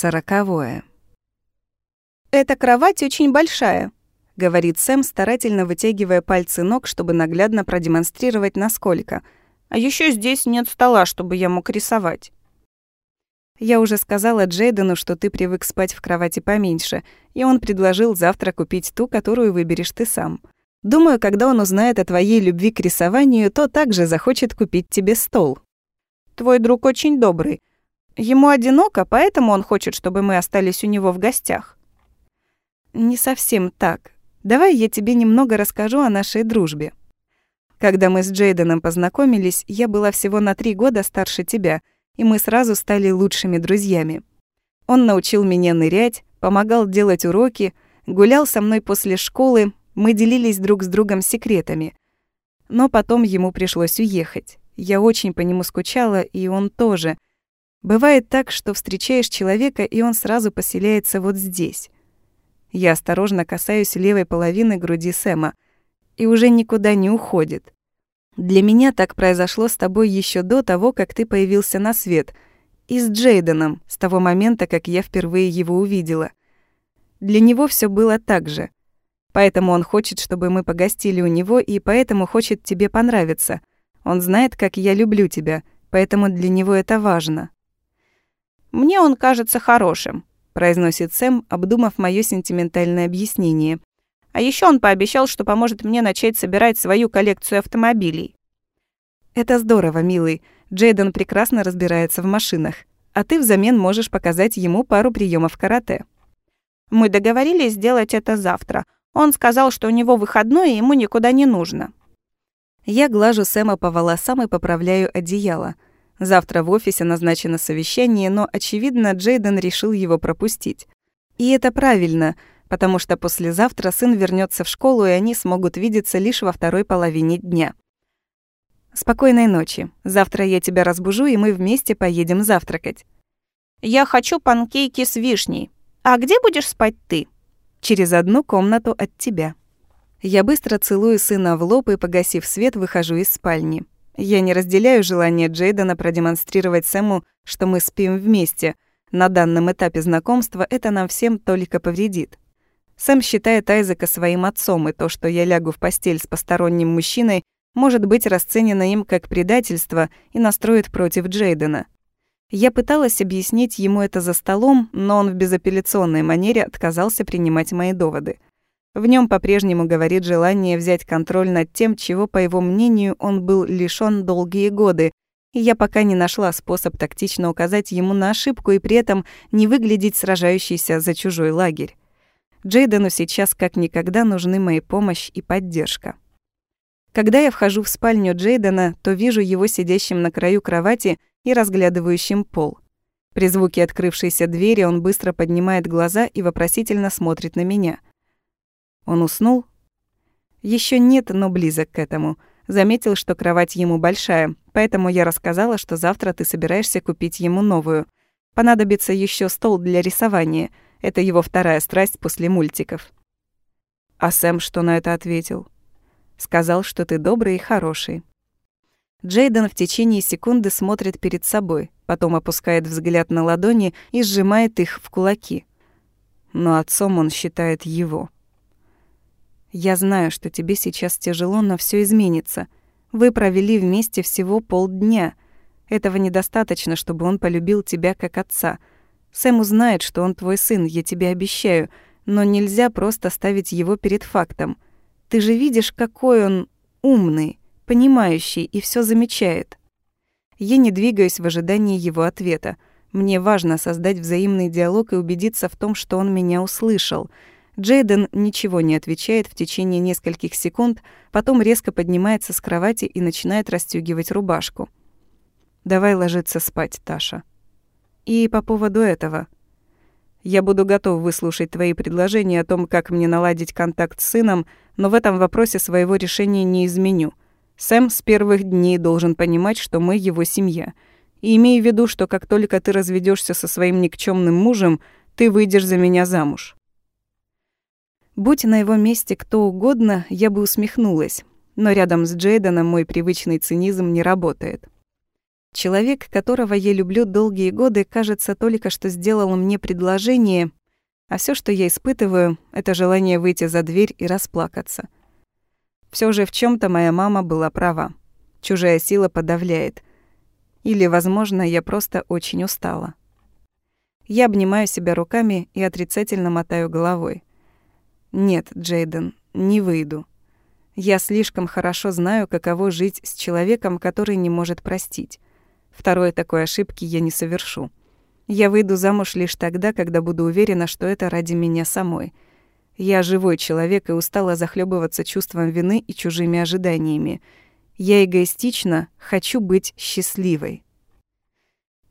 Сороковое. «Эта кровать очень большая», — говорит Сэм, старательно вытягивая пальцы ног, чтобы наглядно продемонстрировать, насколько. «А еще здесь нет стола, чтобы я мог рисовать». Я уже сказала Джейдену, что ты привык спать в кровати поменьше, и он предложил завтра купить ту, которую выберешь ты сам. Думаю, когда он узнает о твоей любви к рисованию, то также захочет купить тебе стол. Твой друг очень добрый, Ему одиноко, поэтому он хочет, чтобы мы остались у него в гостях. Не совсем так. Давай я тебе немного расскажу о нашей дружбе. Когда мы с Джейденом познакомились, я была всего на три года старше тебя, и мы сразу стали лучшими друзьями. Он научил меня нырять, помогал делать уроки, гулял со мной после школы, мы делились друг с другом секретами. Но потом ему пришлось уехать. Я очень по нему скучала, и он тоже — Бывает так, что встречаешь человека, и он сразу поселяется вот здесь. Я осторожно касаюсь левой половины груди Сэма и уже никуда не уходит. Для меня так произошло с тобой еще до того, как ты появился на свет, и с Джейденом, с того момента, как я впервые его увидела. Для него все было так же. Поэтому он хочет, чтобы мы погостили у него, и поэтому хочет тебе понравиться. Он знает, как я люблю тебя, поэтому для него это важно. «Мне он кажется хорошим», — произносит Сэм, обдумав моё сентиментальное объяснение. «А ещё он пообещал, что поможет мне начать собирать свою коллекцию автомобилей». «Это здорово, милый. Джейден прекрасно разбирается в машинах. А ты взамен можешь показать ему пару приемов карате». «Мы договорились сделать это завтра. Он сказал, что у него выходной, и ему никуда не нужно». Я глажу Сэма по волосам и поправляю одеяло — Завтра в офисе назначено совещание, но, очевидно, Джейден решил его пропустить. И это правильно, потому что послезавтра сын вернется в школу, и они смогут видеться лишь во второй половине дня. Спокойной ночи. Завтра я тебя разбужу, и мы вместе поедем завтракать. Я хочу панкейки с вишней. А где будешь спать ты? Через одну комнату от тебя. Я быстро целую сына в лоб и, погасив свет, выхожу из спальни. Я не разделяю желание Джейдена продемонстрировать Сэму, что мы спим вместе. На данном этапе знакомства это нам всем только повредит. Сэм считает Айзека своим отцом, и то, что я лягу в постель с посторонним мужчиной, может быть расценено им как предательство и настроит против Джейдена. Я пыталась объяснить ему это за столом, но он в безапелляционной манере отказался принимать мои доводы. В нем по-прежнему говорит желание взять контроль над тем, чего, по его мнению, он был лишён долгие годы, и я пока не нашла способ тактично указать ему на ошибку и при этом не выглядеть сражающейся за чужой лагерь. Джейдену сейчас как никогда нужны моя помощь и поддержка. Когда я вхожу в спальню Джейдена, то вижу его сидящим на краю кровати и разглядывающим пол. При звуке открывшейся двери он быстро поднимает глаза и вопросительно смотрит на меня — он уснул? Еще нет, но близок к этому. Заметил, что кровать ему большая, поэтому я рассказала, что завтра ты собираешься купить ему новую. Понадобится еще стол для рисования. Это его вторая страсть после мультиков. А Сэм что на это ответил? Сказал, что ты добрый и хороший. Джейден в течение секунды смотрит перед собой, потом опускает взгляд на ладони и сжимает их в кулаки. Но отцом он считает его. Я знаю, что тебе сейчас тяжело, но все изменится. Вы провели вместе всего полдня. Этого недостаточно, чтобы он полюбил тебя как отца. Сэм узнает, что он твой сын, я тебе обещаю, но нельзя просто ставить его перед фактом. Ты же видишь, какой он умный, понимающий и все замечает. Я не двигаюсь в ожидании его ответа. Мне важно создать взаимный диалог и убедиться в том, что он меня услышал — Джейден ничего не отвечает в течение нескольких секунд, потом резко поднимается с кровати и начинает расстёгивать рубашку. «Давай ложиться спать, Таша». «И по поводу этого...» «Я буду готов выслушать твои предложения о том, как мне наладить контакт с сыном, но в этом вопросе своего решения не изменю. Сэм с первых дней должен понимать, что мы его семья. И имей в виду, что как только ты разведешься со своим никчемным мужем, ты выйдешь за меня замуж. Будь на его месте кто угодно, я бы усмехнулась. Но рядом с Джейденом мой привычный цинизм не работает. Человек, которого я люблю долгие годы, кажется, только что сделал мне предложение, а все, что я испытываю, это желание выйти за дверь и расплакаться. Все же в чем то моя мама была права. Чужая сила подавляет. Или, возможно, я просто очень устала. Я обнимаю себя руками и отрицательно мотаю головой. Нет, Джейден, не выйду. Я слишком хорошо знаю, каково жить с человеком, который не может простить. Второй такой ошибки я не совершу. Я выйду замуж лишь тогда, когда буду уверена, что это ради меня самой. Я живой человек и устала захлебываться чувством вины и чужими ожиданиями. Я эгоистично хочу быть счастливой.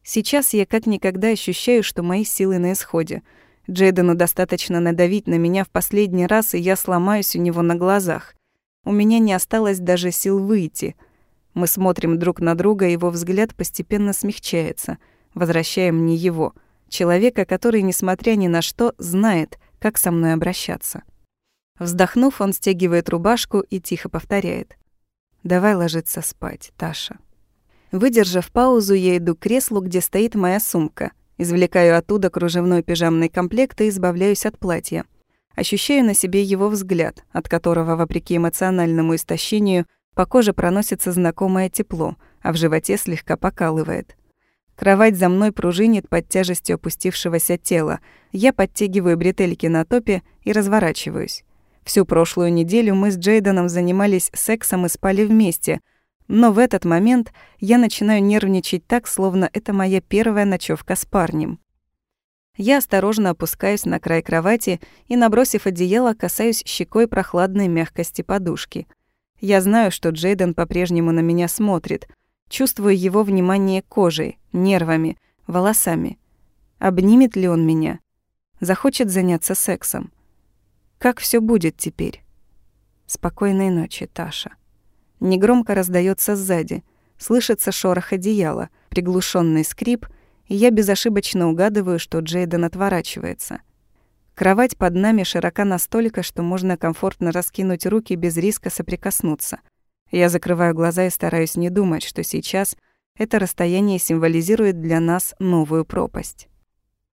Сейчас я как никогда ощущаю, что мои силы на исходе. Джейдену достаточно надавить на меня в последний раз, и я сломаюсь у него на глазах. У меня не осталось даже сил выйти — мы смотрим друг на друга, его взгляд постепенно смягчается, возвращая мне его, человека, который, несмотря ни на что, знает, как со мной обращаться. Вздохнув, он стягивает рубашку и тихо повторяет. «Давай ложиться спать, Таша». Выдержав паузу, я иду к креслу, где стоит моя сумка. Извлекаю оттуда кружевной пижамный комплект и избавляюсь от платья. Ощущаю на себе его взгляд, от которого, вопреки эмоциональному истощению, по коже проносится знакомое тепло, а в животе слегка покалывает. Кровать за мной пружинит под тяжестью опустившегося тела. Я подтягиваю бретельки на топе и разворачиваюсь. Всю прошлую неделю мы с Джейденом занимались сексом и спали вместе, но в этот момент я начинаю нервничать так, словно это моя первая ночевка с парнем. Я осторожно опускаюсь на край кровати и, набросив одеяло, касаюсь щекой прохладной мягкости подушки — я знаю, что Джейден по-прежнему на меня смотрит. Чувствую его внимание кожей, нервами, волосами. Обнимет ли он меня? Захочет заняться сексом? Как все будет теперь? Спокойной ночи, Таша. Негромко раздается сзади. Слышится шорох одеяла, приглушенный скрип, и я безошибочно угадываю, что Джейден отворачивается — Кровать под нами широка настолько, что можно комфортно раскинуть руки без риска соприкоснуться. Я закрываю глаза и стараюсь не думать, что сейчас это расстояние символизирует для нас новую пропасть.